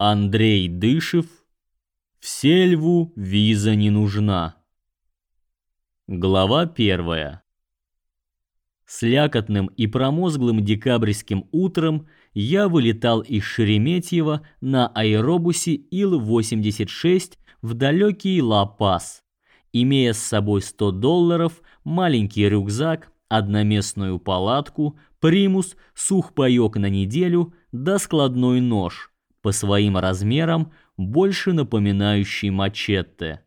Андрей Дышев. В сельву виза не нужна. Глава первая. Слякотным и промозглым декабрьским утром я вылетал из Шереметьево на аэробусе Ил-86 в далекий Ла-Пас, имея с собой 100 долларов, маленький рюкзак, одноместную палатку, примус, сухпайок на неделю да складной нож, по своим размерам больше напоминающий мачете.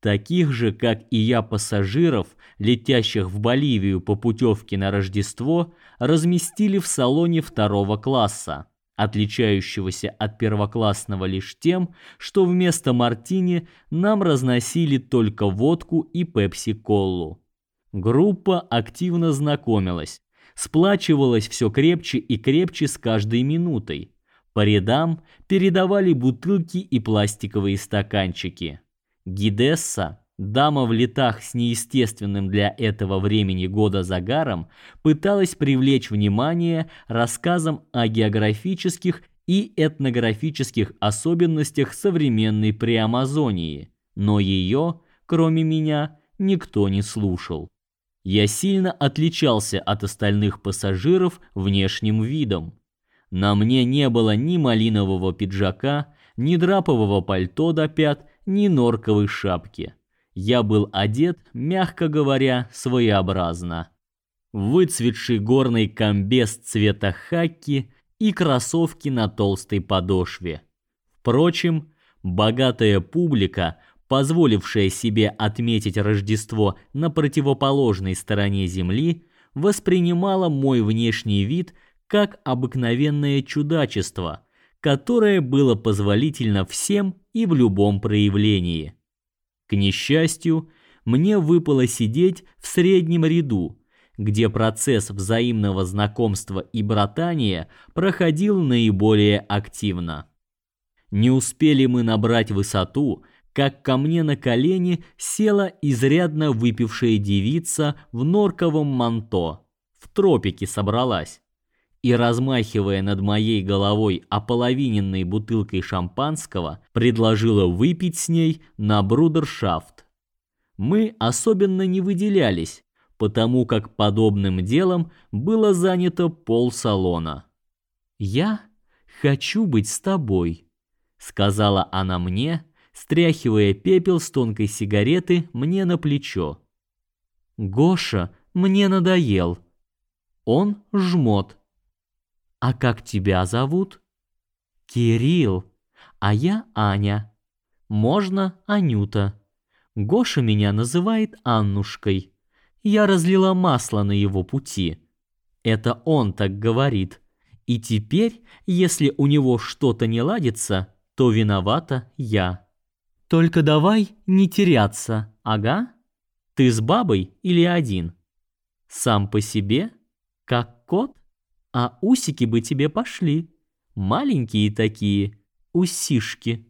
Таких же, как и я, пассажиров, летящих в Боливию по путевке на Рождество, разместили в салоне второго класса, отличающегося от первоклассного лишь тем, что вместо мартини нам разносили только водку и пепси-колу. Группа активно знакомилась, сплачивалась все крепче и крепче с каждой минутой. По рядам передавали бутылки и пластиковые стаканчики. Гидесса, дама в летах с неестественным для этого времени года загаром, пыталась привлечь внимание рассказом о географических и этнографических особенностях современной Преамазонии, но ее, кроме меня, никто не слушал. Я сильно отличался от остальных пассажиров внешним видом. На мне не было ни малинового пиджака, ни драпового пальто до пят, ни норковой шапки. Я был одет, мягко говоря, своеобразно. Выцветший горный комбез цвета хаки и кроссовки на толстой подошве. Впрочем, богатая публика позволившая себе отметить Рождество на противоположной стороне Земли, воспринимала мой внешний вид как обыкновенное чудачество, которое было позволительно всем и в любом проявлении. К несчастью, мне выпало сидеть в среднем ряду, где процесс взаимного знакомства и братания проходил наиболее активно. Не успели мы набрать высоту, как ко мне на колени села изрядно выпившая девица в норковом манто. В тропике собралась. И, размахивая над моей головой ополовиненной бутылкой шампанского, предложила выпить с ней на брудершафт. Мы особенно не выделялись, потому как подобным делом было занято полсалона. «Я хочу быть с тобой», — сказала она мне, — стряхивая пепел с тонкой сигареты мне на плечо. Гоша мне надоел. Он жмот. А как тебя зовут? Кирилл. А я Аня. Можно Анюта. Гоша меня называет Аннушкой. Я разлила масло на его пути. Это он так говорит. И теперь, если у него что-то не ладится, то виновата я. Только давай не теряться, ага? Ты с бабой или один? Сам по себе, как кот? А усики бы тебе пошли. Маленькие такие, усишки.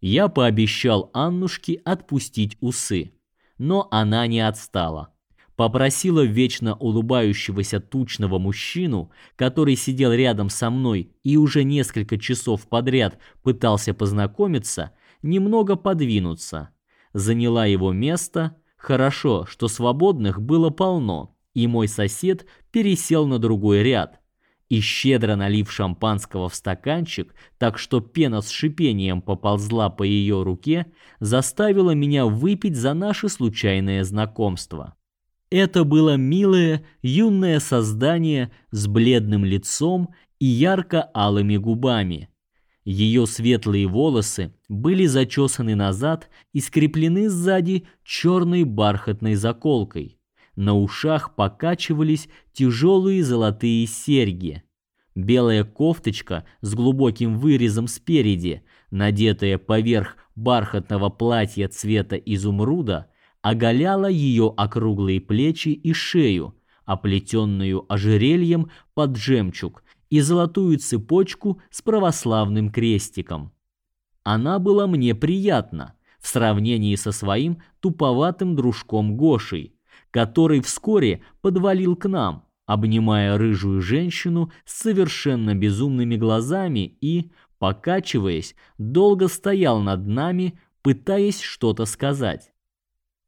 Я пообещал Аннушке отпустить усы, но она не отстала. Попросила вечно улыбающегося тучного мужчину, который сидел рядом со мной и уже несколько часов подряд пытался познакомиться, немного подвинуться. Заняла его место. Хорошо, что свободных было полно, и мой сосед пересел на другой ряд. И щедро налив шампанского в стаканчик, так что пена с шипением поползла по ее руке, заставила меня выпить за наше случайное знакомство. Это было милое, юное создание с бледным лицом и ярко-алыми губами. Ее светлые волосы были зачесаны назад и скреплены сзади черной бархатной заколкой. На ушах покачивались тяжелые золотые серьги. Белая кофточка с глубоким вырезом спереди, надетая поверх бархатного платья цвета изумруда, оголяла ее округлые плечи и шею, оплетенную ожерельем под жемчуг и золотую цепочку с православным крестиком. Она была мне приятна в сравнении со своим туповатым дружком Гошей, который вскоре подвалил к нам, обнимая рыжую женщину с совершенно безумными глазами и, покачиваясь, долго стоял над нами, пытаясь что-то сказать.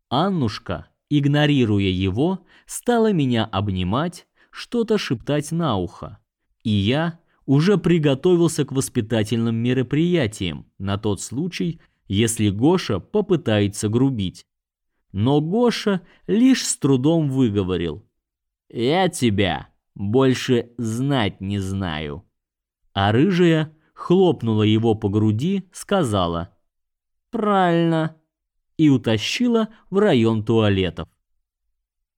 Аннушка, игнорируя его, стала меня обнимать, что-то шептать на ухо. И я уже приготовился к воспитательным мероприятиям на тот случай, если Гоша попытается грубить. Но Гоша лишь с трудом выговорил: "Я тебя больше знать не знаю". А рыжая хлопнула его по груди, сказала: "Правильно" и утащила в район туалетов.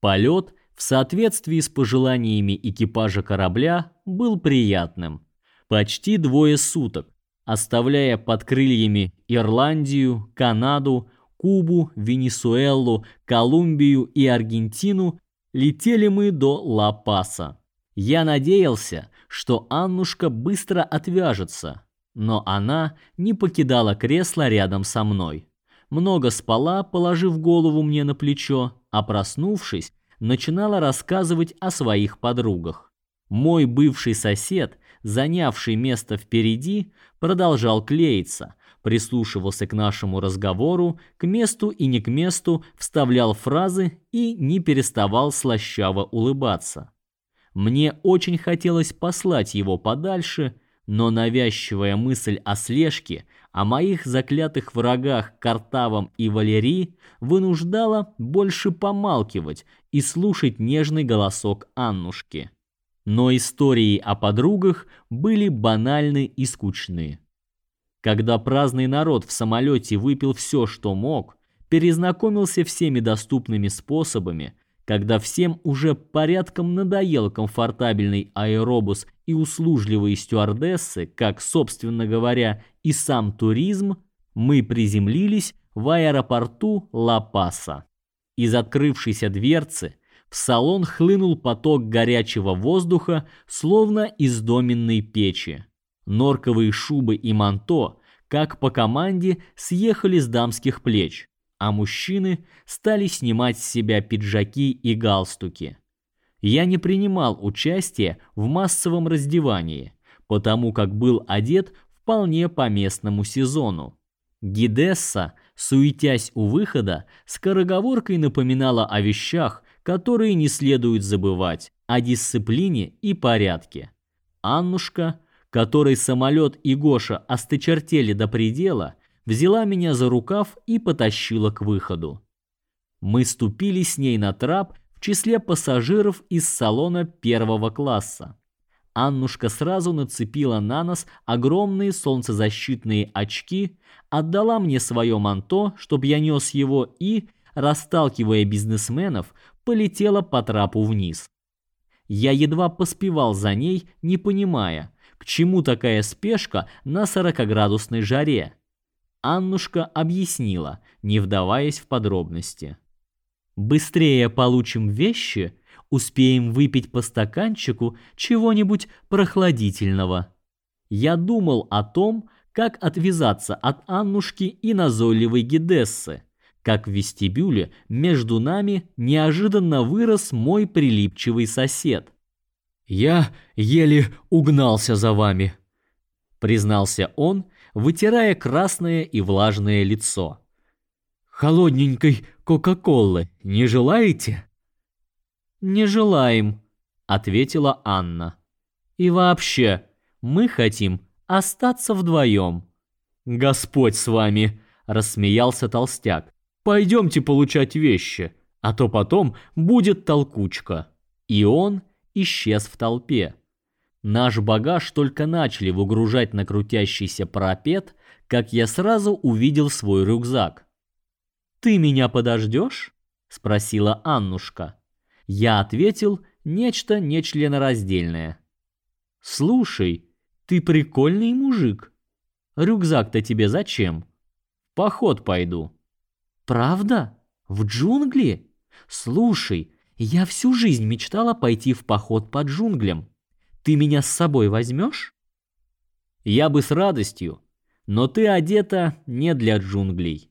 Полет в соответствии с пожеланиями экипажа корабля был приятным. Почти двое суток, оставляя под крыльями Ирландию, Канаду, Кубу, Венесуэлу, Колумбию и Аргентину, летели мы до Ла-Паса. Я надеялся, что Аннушка быстро отвяжется, но она не покидала кресло рядом со мной. Много спала, положив голову мне на плечо, а проснувшись, начинала рассказывать о своих подругах. Мой бывший сосед, занявший место впереди, продолжал клеиться, прислушивался к нашему разговору, к месту и не к месту вставлял фразы и не переставал слащаво улыбаться. Мне очень хотелось послать его подальше, но навязчивая мысль о слежке, о моих заклятых врагах Картавом и Валерии вынуждала больше помалкивать и слушать нежный голосок Аннушки. Но истории о подругах были банальны и скучны. Когда праздный народ в самолете выпил все, что мог, перезнакомился всеми доступными способами, когда всем уже порядком надоел комфортабельный аэробус и услужливые стюардессы, как, собственно говоря, и сам туризм, мы приземлились в аэропорту Ла-Паса. Из открывшейся дверцы в салон хлынул поток горячего воздуха, словно из доменной печи. Норковые шубы и манто, как по команде, съехали с дамских плеч а мужчины стали снимать с себя пиджаки и галстуки. Я не принимал участия в массовом раздевании, потому как был одет вполне по местному сезону. Гидесса, суетясь у выхода, скороговоркой напоминала о вещах, которые не следует забывать, о дисциплине и порядке. Аннушка, которой самолет и Гоша осточертели до предела, взяла меня за рукав и потащила к выходу. Мы ступили с ней на трап в числе пассажиров из салона первого класса. Аннушка сразу нацепила на нос огромные солнцезащитные очки, отдала мне свое манто, чтобы я нес его и, расталкивая бизнесменов, полетела по трапу вниз. Я едва поспевал за ней, не понимая, чему такая спешка на сорокоградусной жаре. Аннушка объяснила, не вдаваясь в подробности. Быстрее получим вещи, успеем выпить по стаканчику чего-нибудь прохладительного. Я думал о том, как отвязаться от Аннушки и назойливой Гидессы, как в вестибюле между нами неожиданно вырос мой прилипчивый сосед. «Я еле угнался за вами», — признался он, вытирая красное и влажное лицо. «Холодненькой Кока-Колы не желаете?» «Не желаем», — ответила Анна. «И вообще, мы хотим остаться вдвоем». «Господь с вами!» — рассмеялся толстяк. «Пойдемте получать вещи, а то потом будет толкучка». И он исчез в толпе. Наш багаж только начали выгружать на крутящийся парапет, как я сразу увидел свой рюкзак. «Ты меня подождешь?» — спросила Аннушка. Я ответил нечто нечленораздельное. «Слушай, ты прикольный мужик. Рюкзак-то тебе зачем? В поход пойду». «Правда? В джунгли? Слушай, я всю жизнь мечтала пойти в поход по джунглям. Ты меня с собой возьмешь? Я бы с радостью, но ты одета не для джунглей.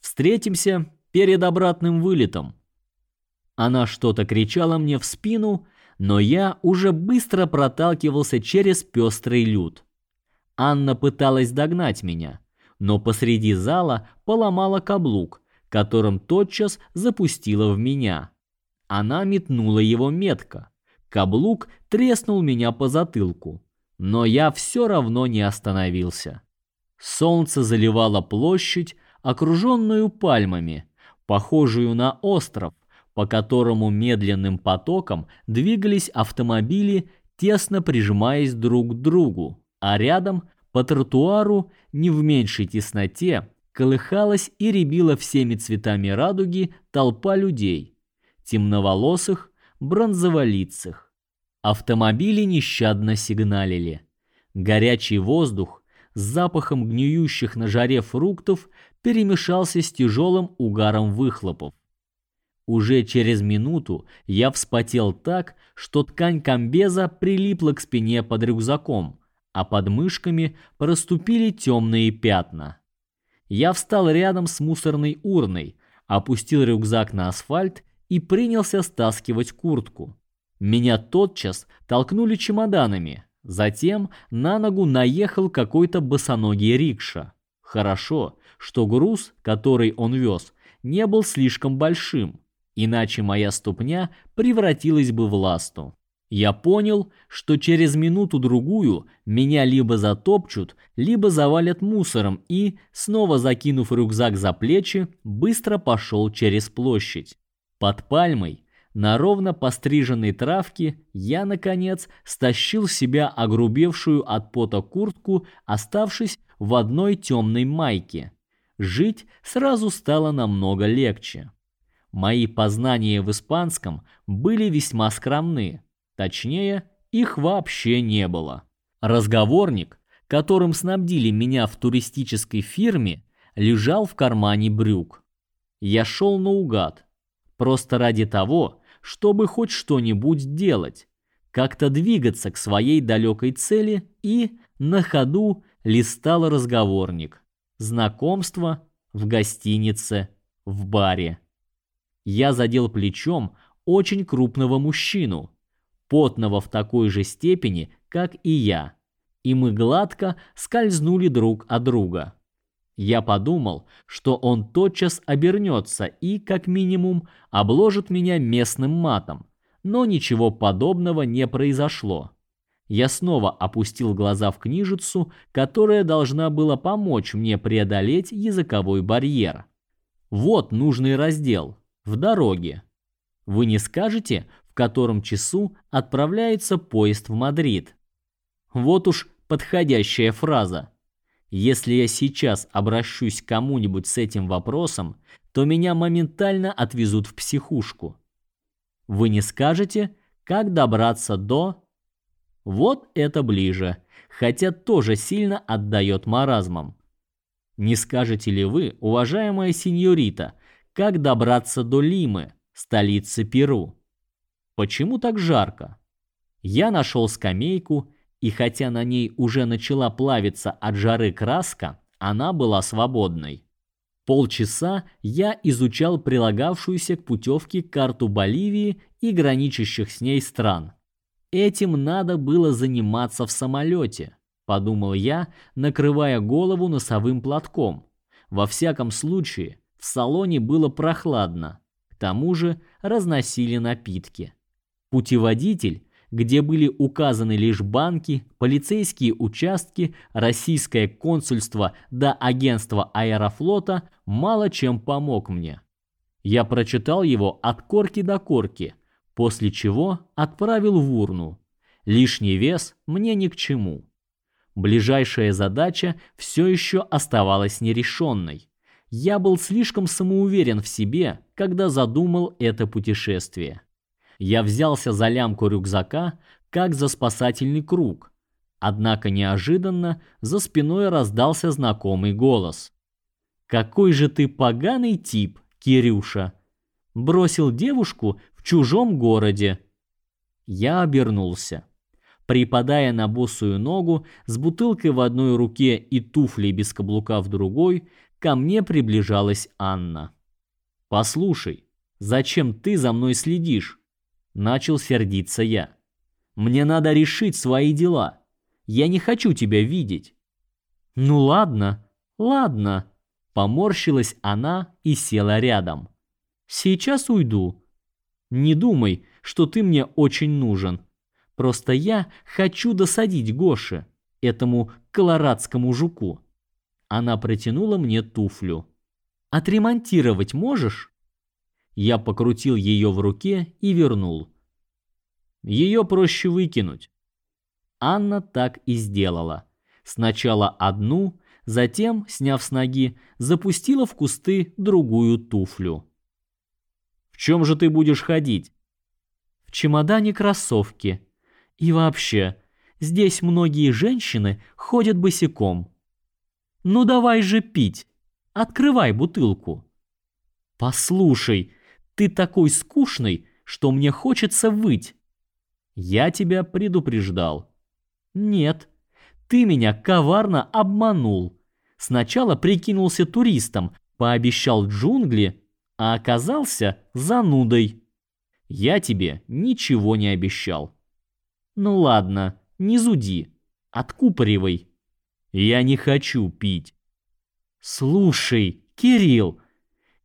Встретимся перед обратным вылетом. Она что-то кричала мне в спину, но я уже быстро проталкивался через пестрый люд. Анна пыталась догнать меня, но посреди зала поломала каблук, которым тотчас запустила в меня. Она метнула его метко. Каблук треснул меня по затылку, но я все равно не остановился. Солнце заливало площадь, окруженную пальмами, похожую на остров, по которому медленным потоком двигались автомобили, тесно прижимаясь друг к другу, а рядом по тротуару не в меньшей тесноте колыхалась и рябила всеми цветами радуги толпа людей, темноволосых, бронзоволицых. Автомобили нещадно сигналили. Горячий воздух с запахом гниющих на жаре фруктов перемешался с тяжелым угаром выхлопов. Уже через минуту я вспотел так, что ткань комбеза прилипла к спине под рюкзаком, а под мышками проступили темные пятна. Я встал рядом с мусорной урной, опустил рюкзак на асфальт и принялся стаскивать куртку. Меня тотчас толкнули чемоданами. Затем на ногу наехал какой-то босоногий рикша. Хорошо, что груз, который он вез, не был слишком большим, иначе моя ступня превратилась бы в ласту. Я понял, что через минуту-другую меня либо затопчут, либо завалят мусором и, снова закинув рюкзак за плечи, быстро пошел через площадь. Под пальмой, на ровно постриженной травке, я, наконец, стащил с себя огрубевшую от пота куртку, оставшись в одной темной майке. Жить сразу стало намного легче. Мои познания в испанском были весьма скромны. Точнее, их вообще не было. Разговорник, которым снабдили меня в туристической фирме, лежал в кармане брюк. Я шел наугад, просто ради того, чтобы хоть что-нибудь делать, как-то двигаться к своей далекой цели и на ходу листал разговорник. Знакомство в гостинице, в баре. Я задел плечом очень крупного мужчину, потного в такой же степени, как и я, и мы гладко скользнули друг от друга. Я подумал, что он тотчас обернется и, как минимум, обложит меня местным матом, но ничего подобного не произошло. Я снова опустил глаза в книжицу, которая должна была помочь мне преодолеть языковой барьер. Вот нужный раздел. В дороге. Вы не скажете, в котором часу отправляется поезд в Мадрид. Вот уж подходящая фраза. Если я сейчас обращусь к кому-нибудь с этим вопросом, то меня моментально отвезут в психушку. Вы не скажете, как добраться до... Вот это ближе, хотя тоже сильно отдает маразмам. Не скажете ли вы, уважаемая сеньорита, как добраться до Лимы, столицы Перу? Почему так жарко? Я нашел скамейку, и хотя на ней уже начала плавиться от жары краска, она была свободной. Полчаса я изучал прилагавшуюся к путевке карту Боливии и граничащих с ней стран. Этим надо было заниматься в самолете, подумал я, накрывая голову носовым платком. Во всяком случае, в салоне было прохладно. К тому же разносили напитки. Путеводитель, где были указаны лишь банки, полицейские участки, российское консульство да агентство Аэрофлота, мало чем помог мне. Я прочитал его от корки до корки, после чего отправил в урну. Лишний вес мне ни к чему. Ближайшая задача все еще оставалась нерешенной. Я был слишком самоуверен в себе, когда задумал это путешествие. Я взялся за лямку рюкзака, как за спасательный круг. Однако неожиданно за спиной раздался знакомый голос. «Какой же ты поганый тип, Кирюша! Бросил девушку в чужом городе!» Я обернулся. Припадая на босую ногу, с бутылкой в одной руке и туфлей без каблука в другой, ко мне приближалась Анна. «Послушай, зачем ты за мной следишь?» Начал сердиться я. Мне надо решить свои дела. Я не хочу тебя видеть. Ну ладно, ладно. Поморщилась она и села рядом. Сейчас уйду. Не думай, что ты мне очень нужен. Просто я хочу досадить Гоше, этому колорадскому жуку. Она протянула мне туфлю. Отремонтировать можешь? Я покрутил ее в руке и вернул. Ее проще выкинуть. Анна так и сделала. Сначала одну, затем, сняв с ноги, запустила в кусты другую туфлю. В чем же ты будешь ходить? В чемодане кроссовки. И вообще, здесь многие женщины ходят босиком. Ну давай же пить. Открывай бутылку. Послушай, ты такой скучный, что мне хочется выть. Я тебя предупреждал. Нет, ты меня коварно обманул. Сначала прикинулся туристом, пообещал джунгли, а оказался занудой. Я тебе ничего не обещал. Ну ладно, не зуди, откупоривай. Я не хочу пить. Слушай, Кирилл,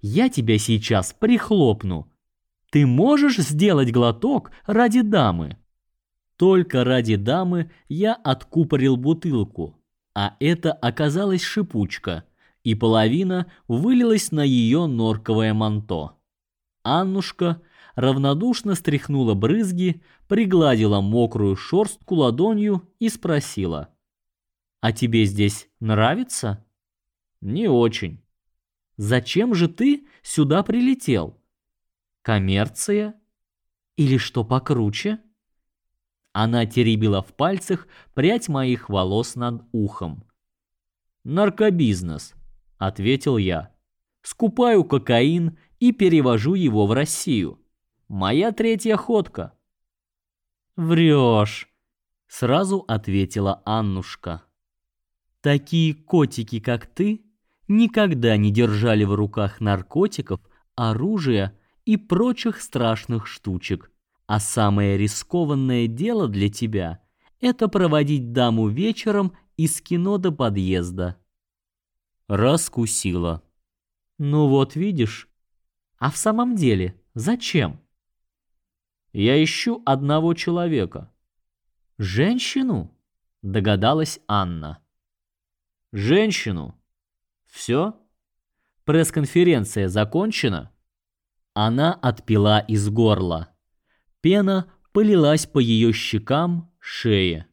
я тебя сейчас прихлопну. Ты можешь сделать глоток ради дамы? Только ради дамы я откупорил бутылку, а это оказалась шипучка, и половина вылилась на ее норковое манто. Аннушка равнодушно стряхнула брызги, пригладила мокрую шерстку ладонью и спросила: "А тебе здесь нравится?" "Не очень. Зачем же ты сюда прилетел? Коммерция или что покруче?" Она теребила в пальцах прядь моих волос над ухом. Наркобизнес, ответил я. Скупаю кокаин и перевожу его в Россию. Моя третья ходка. Врешь, сразу ответила Аннушка. Такие котики, как ты, никогда не держали в руках наркотиков, оружия и прочих страшных штучек. А самое рискованное дело для тебя – это проводить даму вечером из кино до подъезда. Раскусила. Ну вот видишь. А в самом деле зачем? Я ищу одного человека. Женщину? Догадалась Анна. Женщину. Все? Пресс-конференция закончена? Она отпила из горла. Пена полилась по ее щекам, шее.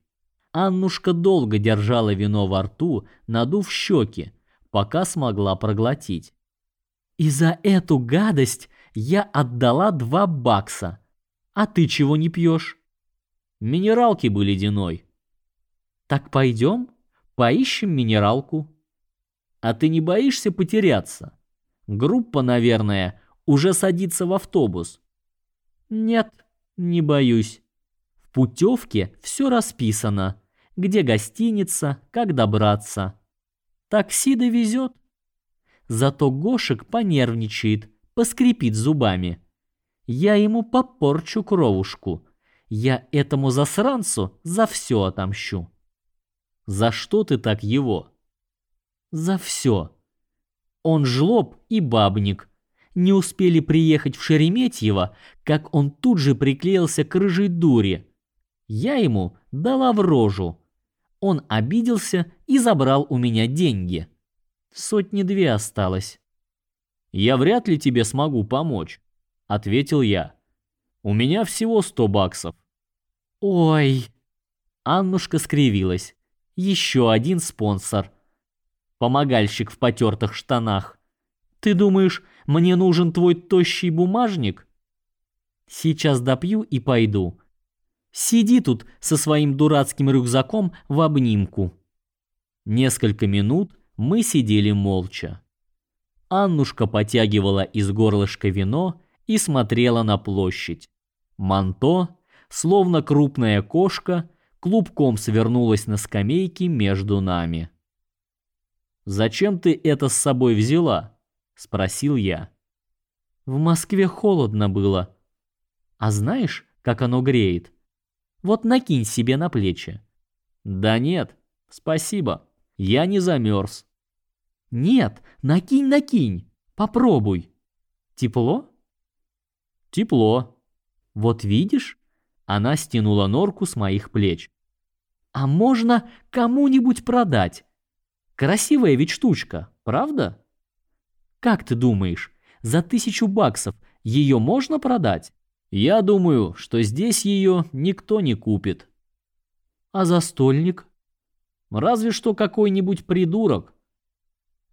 Аннушка долго держала вино во рту, надув щеки, пока смогла проглотить. «И за эту гадость я отдала два бакса. А ты чего не пьешь?» «Минералки бы ледяной». «Так пойдем, поищем минералку». «А ты не боишься потеряться? Группа, наверное, уже садится в автобус». «Нет», не боюсь. В путевке все расписано. Где гостиница, как добраться. Такси довезет. Зато Гошек понервничает, поскрипит зубами. Я ему попорчу кровушку. Я этому засранцу за все отомщу. За что ты так его? За все. Он жлоб и бабник не успели приехать в Шереметьево, как он тут же приклеился к рыжей дуре. Я ему дала в рожу. Он обиделся и забрал у меня деньги. Сотни две осталось. Я вряд ли тебе смогу помочь, ответил я. У меня всего сто баксов. Ой. Аннушка скривилась. Еще один спонсор. Помогальщик в потертых штанах. Ты думаешь, мне нужен твой тощий бумажник? Сейчас допью и пойду. Сиди тут со своим дурацким рюкзаком в обнимку. Несколько минут мы сидели молча. Аннушка потягивала из горлышка вино и смотрела на площадь. Манто, словно крупная кошка, клубком свернулась на скамейке между нами. «Зачем ты это с собой взяла?» спросил я. В Москве холодно было. А знаешь, как оно греет? Вот накинь себе на плечи. Да нет, спасибо. Я не замерз. Нет, накинь, накинь. Попробуй. Тепло? Тепло. Вот видишь? Она стянула норку с моих плеч. А можно кому-нибудь продать? Красивая ведь штучка, правда? Как ты думаешь, за тысячу баксов ее можно продать? Я думаю, что здесь ее никто не купит. А за стольник? Разве что какой-нибудь придурок.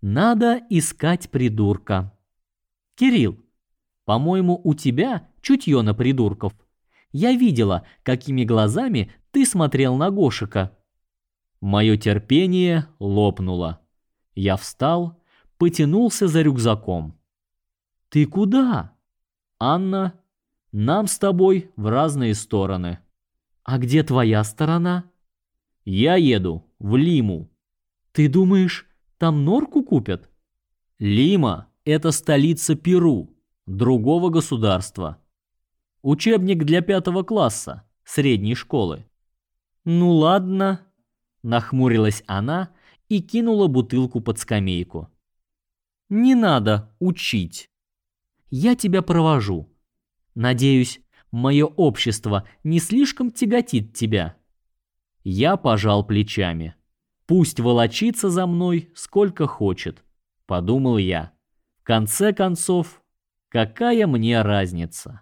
Надо искать придурка. Кирилл, по-моему, у тебя чутье на придурков. Я видела, какими глазами ты смотрел на Гошика. Мое терпение лопнуло. Я встал, потянулся за рюкзаком. Ты куда? Анна, нам с тобой в разные стороны. А где твоя сторона? Я еду в Лиму. Ты думаешь, там норку купят? Лима это столица Перу, другого государства. Учебник для пятого класса средней школы. Ну ладно, нахмурилась она и кинула бутылку под скамейку. Не надо учить. Я тебя провожу. Надеюсь, мое общество не слишком тяготит тебя. Я пожал плечами. Пусть волочится за мной сколько хочет, подумал я. В конце концов, какая мне разница?